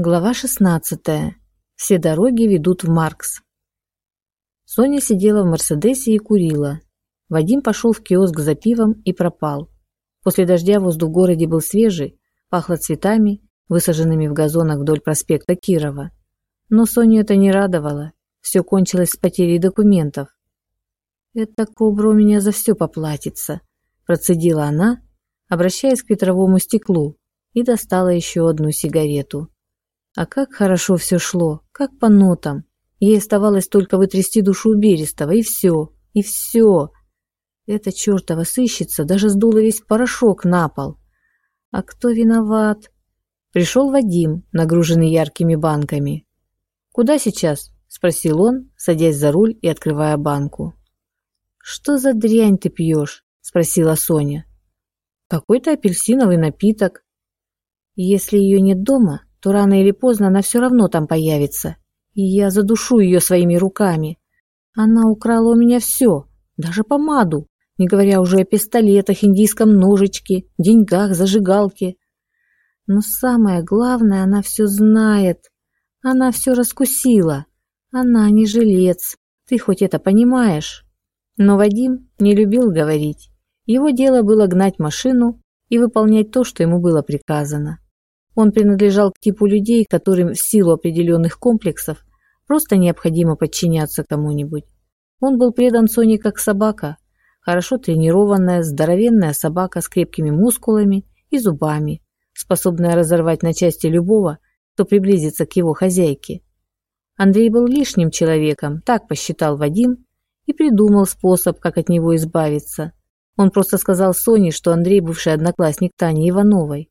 Глава 16. Все дороги ведут в Маркс. Соня сидела в Мерседесе и курила. Вадим пошел в киоск за пивом и пропал. После дождя воздух в городе был свежий, пахло цветами, высаженными в газонах вдоль проспекта Кирова. Но Соню это не радовало. Все кончилось с потерей документов. «Это кобра у меня за все поплатится», – процедила она, обращаясь к ветровому стеклу, и достала еще одну сигарету. А как хорошо все шло, как по нотам. Ей оставалось только вытрясти душу у Берестова, и все, и все. Эта чертова сыщица даже сдула весь порошок на пол. А кто виноват? Пришел Вадим, нагруженный яркими банками. «Куда сейчас?» – спросил он, садясь за руль и открывая банку. «Что за дрянь ты пьешь?» – спросила Соня. «Какой-то апельсиновый напиток». «Если ее нет дома, то рано или поздно она все равно там появится, и я задушу ее своими руками. Она украла у меня все, даже помаду, не говоря уже о пистолетах, индийском ножичке, деньгах, зажигалке. Но самое главное, она все знает. Она все раскусила. Она не жилец. Ты хоть это понимаешь? Но Вадим не любил говорить. Его дело было гнать машину и выполнять то, что ему было приказано. Он принадлежал к типу людей, которым в силу определенных комплексов просто необходимо подчиняться кому-нибудь. Он был предан Соне как собака, хорошо тренированная, здоровенная собака с крепкими мускулами и зубами, способная разорвать на части любого, кто приблизится к его хозяйке. Андрей был лишним человеком, так посчитал Вадим, и придумал способ, как от него избавиться. Он просто сказал Соне, что Андрей бывший одноклассник Тани Ивановой.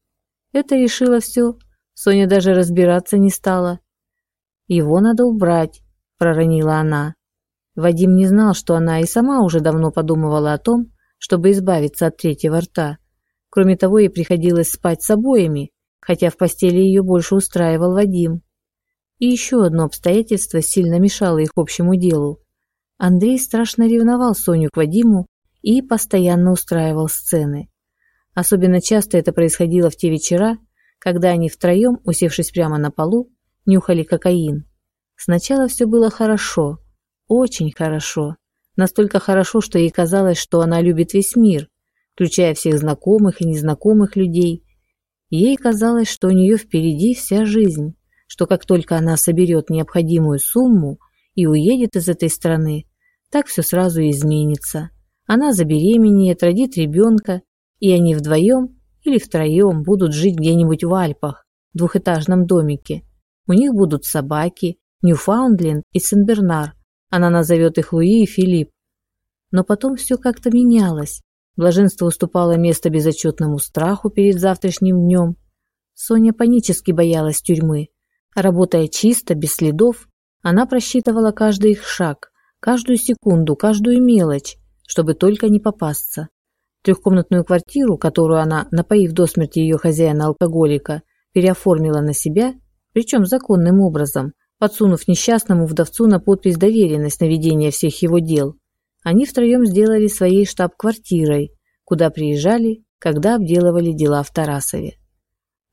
Это решило все. Соня даже разбираться не стала. «Его надо убрать», – проронила она. Вадим не знал, что она и сама уже давно подумывала о том, чтобы избавиться от третьего рта. Кроме того, ей приходилось спать с обоими, хотя в постели ее больше устраивал Вадим. И еще одно обстоятельство сильно мешало их общему делу. Андрей страшно ревновал Соню к Вадиму и постоянно устраивал сцены. Особенно часто это происходило в те вечера, когда они втроем, усевшись прямо на полу, нюхали кокаин. Сначала все было хорошо, очень хорошо. Настолько хорошо, что ей казалось, что она любит весь мир, включая всех знакомых и незнакомых людей. Ей казалось, что у нее впереди вся жизнь, что как только она соберет необходимую сумму и уедет из этой страны, так все сразу изменится. Она забеременеет, родит ребенка и они вдвоем или втроем будут жить где-нибудь в Альпах, в двухэтажном домике. У них будут собаки, Ньюфаундленд и Сен-Бернар. Она назовет их Луи и Филипп. Но потом все как-то менялось. Блаженство уступало место безотчетному страху перед завтрашним днем. Соня панически боялась тюрьмы. Работая чисто, без следов, она просчитывала каждый их шаг, каждую секунду, каждую мелочь, чтобы только не попасться. Трехкомнатную квартиру, которую она, напоив до смерти ее хозяина-алкоголика, переоформила на себя, причем законным образом, подсунув несчастному вдовцу на подпись доверенность на ведение всех его дел, они втроем сделали своей штаб-квартирой, куда приезжали, когда обделывали дела в Тарасове.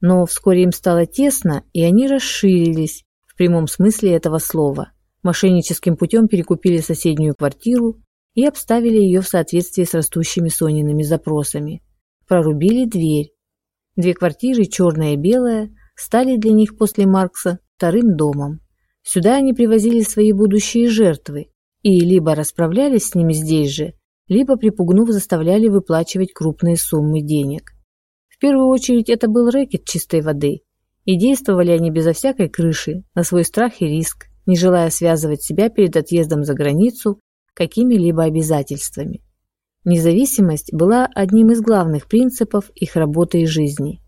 Но вскоре им стало тесно, и они расширились, в прямом смысле этого слова. Мошенническим путем перекупили соседнюю квартиру и обставили ее в соответствии с растущими Сониными запросами. Прорубили дверь. Две квартиры, черная и белая, стали для них после Маркса вторым домом. Сюда они привозили свои будущие жертвы и либо расправлялись с ними здесь же, либо, припугнув, заставляли выплачивать крупные суммы денег. В первую очередь это был рэкет чистой воды, и действовали они безо всякой крыши, на свой страх и риск, не желая связывать себя перед отъездом за границу какими-либо обязательствами. Независимость была одним из главных принципов их работы и жизни.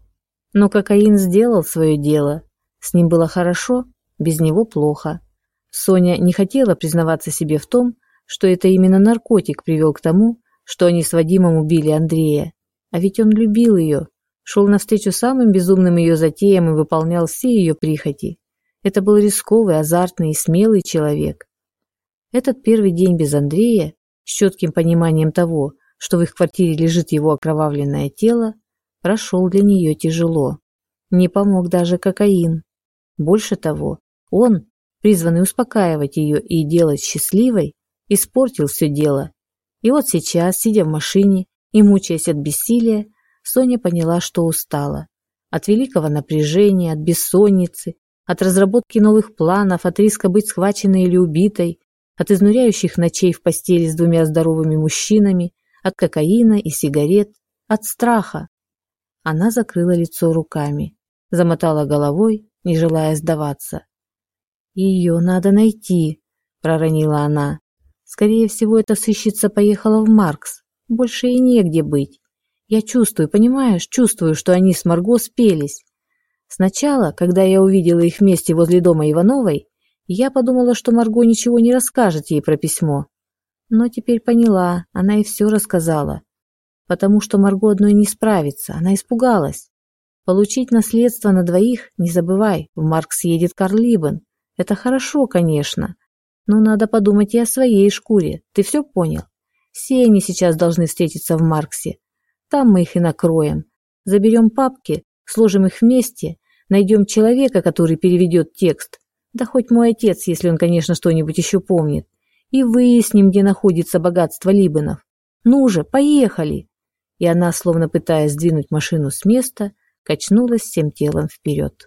Но кокаин сделал свое дело. С ним было хорошо, без него плохо. Соня не хотела признаваться себе в том, что это именно наркотик привел к тому, что они с Вадимом убили Андрея. А ведь он любил ее, шел навстречу самым безумным ее затеям и выполнял все ее прихоти. Это был рисковый, азартный и смелый человек. Этот первый день без Андрея, с четким пониманием того, что в их квартире лежит его окровавленное тело, прошел для нее тяжело. Не помог даже кокаин. Больше того, он, призванный успокаивать ее и делать счастливой, испортил все дело. И вот сейчас, сидя в машине и мучаясь от бессилия, Соня поняла, что устала. От великого напряжения, от бессонницы, от разработки новых планов, от риска быть схваченной или убитой, от изнуряющих ночей в постели с двумя здоровыми мужчинами, от кокаина и сигарет, от страха. Она закрыла лицо руками, замотала головой, не желая сдаваться. «Ее надо найти», – проронила она. «Скорее всего, эта сыщица поехала в Маркс. Больше и негде быть. Я чувствую, понимаешь, чувствую, что они с Марго спелись. Сначала, когда я увидела их вместе возле дома Ивановой, я подумала, что Марго ничего не расскажет ей про письмо. Но теперь поняла, она и все рассказала. Потому что Марго одной не справится, она испугалась. Получить наследство на двоих, не забывай, в Маркс едет Карл Либен. Это хорошо, конечно. Но надо подумать и о своей шкуре. Ты все понял? Все они сейчас должны встретиться в Марксе. Там мы их и накроем. Заберем папки, сложим их вместе, найдем человека, который переведет текст. Да хоть мой отец, если он, конечно, что-нибудь еще помнит. И выясним, где находится богатство Либанов. Ну же, поехали!» И она, словно пытаясь сдвинуть машину с места, качнулась всем телом вперед.